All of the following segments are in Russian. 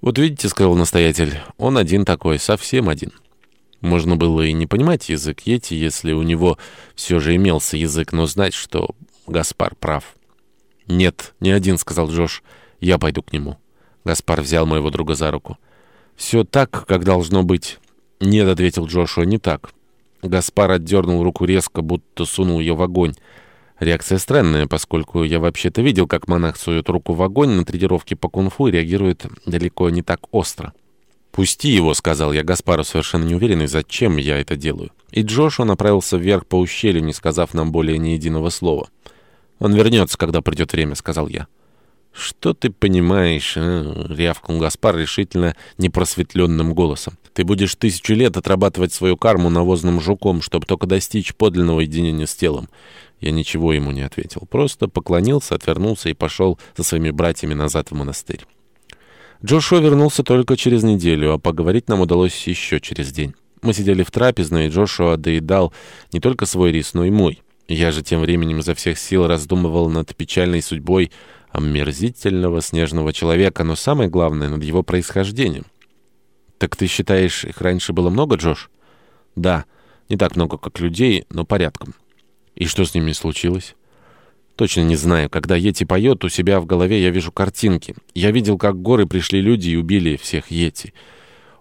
«Вот видите, — сказал настоятель, — он один такой, совсем один». Можно было и не понимать язык Йети, если у него все же имелся язык, но знать, что Гаспар прав. «Нет, не один», — сказал Джош. «Я пойду к нему». Гаспар взял моего друга за руку. «Все так, как должно быть». «Нет», — ответил Джошуа, — «не так». Гаспар отдернул руку резко, будто сунул ее в огонь. Реакция странная, поскольку я вообще-то видел, как монах сует руку в огонь на тренировке по кунг-фу и реагирует далеко не так остро. «Пусти его», — сказал я Гаспару, совершенно неуверенный, зачем я это делаю. И Джошуа направился вверх по ущелью, не сказав нам более ни единого слова. «Он вернется, когда придет время», — сказал я. «Что ты понимаешь?» э?» — рявкнул Гаспар решительно непросветленным голосом. «Ты будешь тысячу лет отрабатывать свою карму навозным жуком, чтобы только достичь подлинного единения с телом». Я ничего ему не ответил. Просто поклонился, отвернулся и пошел со своими братьями назад в монастырь. Джошуа вернулся только через неделю, а поговорить нам удалось еще через день. Мы сидели в трапезной, и Джошуа доедал не только свой рис, но и мой. Я же тем временем изо всех сил раздумывал над печальной судьбой омерзительного снежного человека, но самое главное — над его происхождением. «Так ты считаешь, их раньше было много, Джош?» «Да, не так много, как людей, но порядком». «И что с ними случилось?» «Точно не знаю. Когда Йети поет, у себя в голове я вижу картинки. Я видел, как горы пришли люди и убили всех Йети.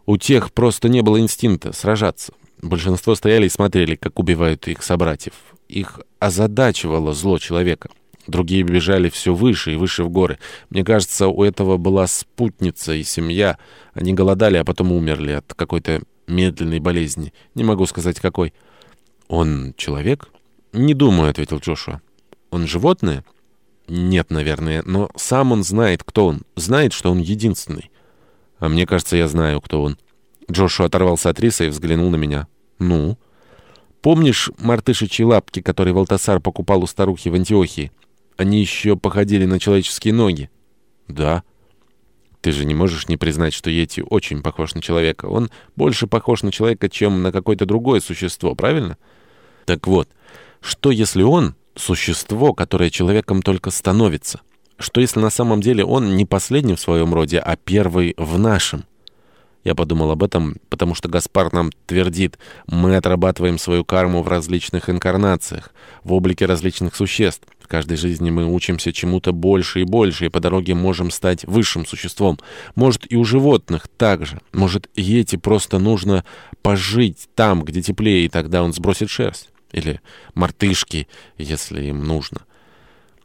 У тех просто не было инстинкта сражаться. Большинство стояли и смотрели, как убивают их собратьев. Их озадачивало зло человека». Другие бежали все выше и выше в горы. Мне кажется, у этого была спутница и семья. Они голодали, а потом умерли от какой-то медленной болезни. Не могу сказать, какой. «Он человек?» «Не думаю», — ответил Джошуа. «Он животное?» «Нет, наверное, но сам он знает, кто он. Знает, что он единственный». «А мне кажется, я знаю, кто он». Джошуа оторвался от риса и взглянул на меня. «Ну?» «Помнишь мартышичьи лапки, которые Валтасар покупал у старухи в Антиохии?» Они еще походили на человеческие ноги. Да. Ты же не можешь не признать, что Йети очень похож на человека. Он больше похож на человека, чем на какое-то другое существо, правильно? Так вот, что если он — существо, которое человеком только становится? Что если на самом деле он не последний в своем роде, а первый в нашем? Я подумал об этом, потому что Гаспар нам твердит, мы отрабатываем свою карму в различных инкарнациях, в облике различных существ. В каждой жизни мы учимся чему-то больше и больше, и по дороге можем стать высшим существом. Может, и у животных так же. Может, Йети просто нужно пожить там, где теплее, и тогда он сбросит шерсть. Или мартышки, если им нужно.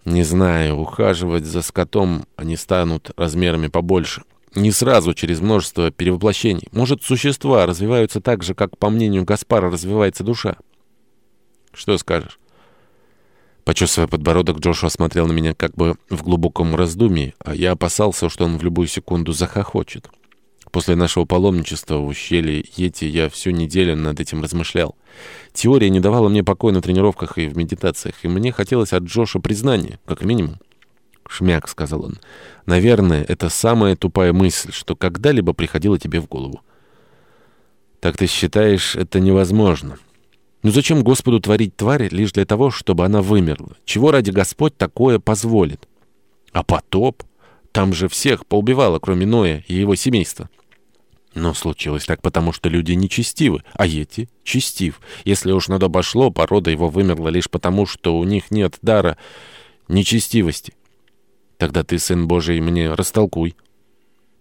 Не знаю, ухаживать за скотом они станут размерами побольше. Не сразу, через множество перевоплощений. Может, существа развиваются так же, как, по мнению Гаспара, развивается душа? Что скажешь? Почесывая подбородок, Джошуа смотрел на меня как бы в глубоком раздумье, а я опасался, что он в любую секунду захохочет. После нашего паломничества в ущелье Йети я всю неделю над этим размышлял. Теория не давала мне покоя на тренировках и в медитациях, и мне хотелось от Джоша признания, как минимум. «Шмяк», — сказал он. «Наверное, это самая тупая мысль, что когда-либо приходила тебе в голову». «Так ты считаешь, это невозможно?» «Ну зачем Господу творить тварь лишь для того, чтобы она вымерла? Чего ради Господь такое позволит?» «А потоп? Там же всех поубивало, кроме Ноя и его семейства». Но случилось так, потому что люди нечестивы, а Йети честив. Если уж на то пошло, порода его вымерла лишь потому, что у них нет дара нечестивости. Тогда ты, сын Божий, мне растолкуй.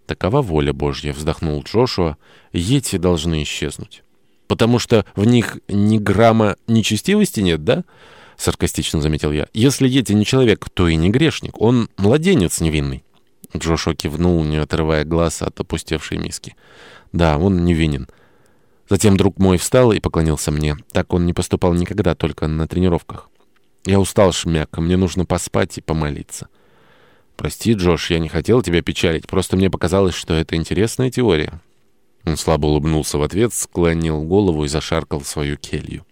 Такова воля Божья, вздохнул Джошуа. Ети должны исчезнуть. Потому что в них ни грамма нечестивости нет, да? Саркастично заметил я. Если Ети не человек, то и не грешник. Он младенец невинный. Джошуа кивнул, не отрывая глаз от опустевшей миски. Да, он невинен. Затем друг мой встал и поклонился мне. Так он не поступал никогда, только на тренировках. Я устал, шмяк, мне нужно поспать и помолиться. «Прости, Джош, я не хотел тебя печалить, просто мне показалось, что это интересная теория». Он слабо улыбнулся в ответ, склонил голову и зашаркал свою келью.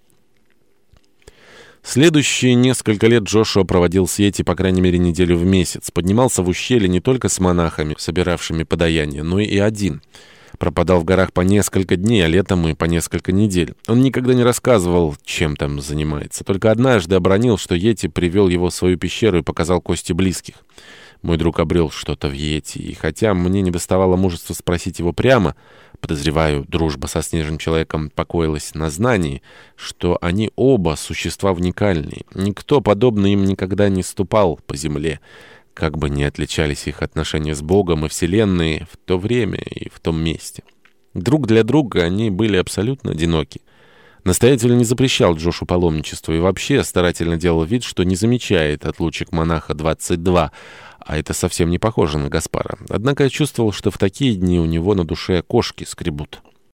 Следующие несколько лет Джошуа проводил в свете, по крайней мере, неделю в месяц. Поднимался в ущелье не только с монахами, собиравшими подаяние, но и один. Пропадал в горах по несколько дней, а летом и по несколько недель. Он никогда не рассказывал, чем там занимается. Только однажды обронил, что Йети привел его в свою пещеру и показал кости близких. Мой друг обрел что-то в Йети, и хотя мне не доставало мужества спросить его прямо, подозреваю, дружба со снежным человеком покоилась на знании, что они оба существа уникальные. Никто, подобно им, никогда не ступал по земле, как бы ни отличались их отношения с Богом и Вселенной в то время и в том месте. Друг для друга они были абсолютно одиноки. Настоятель не запрещал Джошу паломничество и вообще старательно делал вид, что не замечает отлучек монаха 22, а это совсем не похоже на Гаспара. Однако я чувствовал, что в такие дни у него на душе кошки скребут.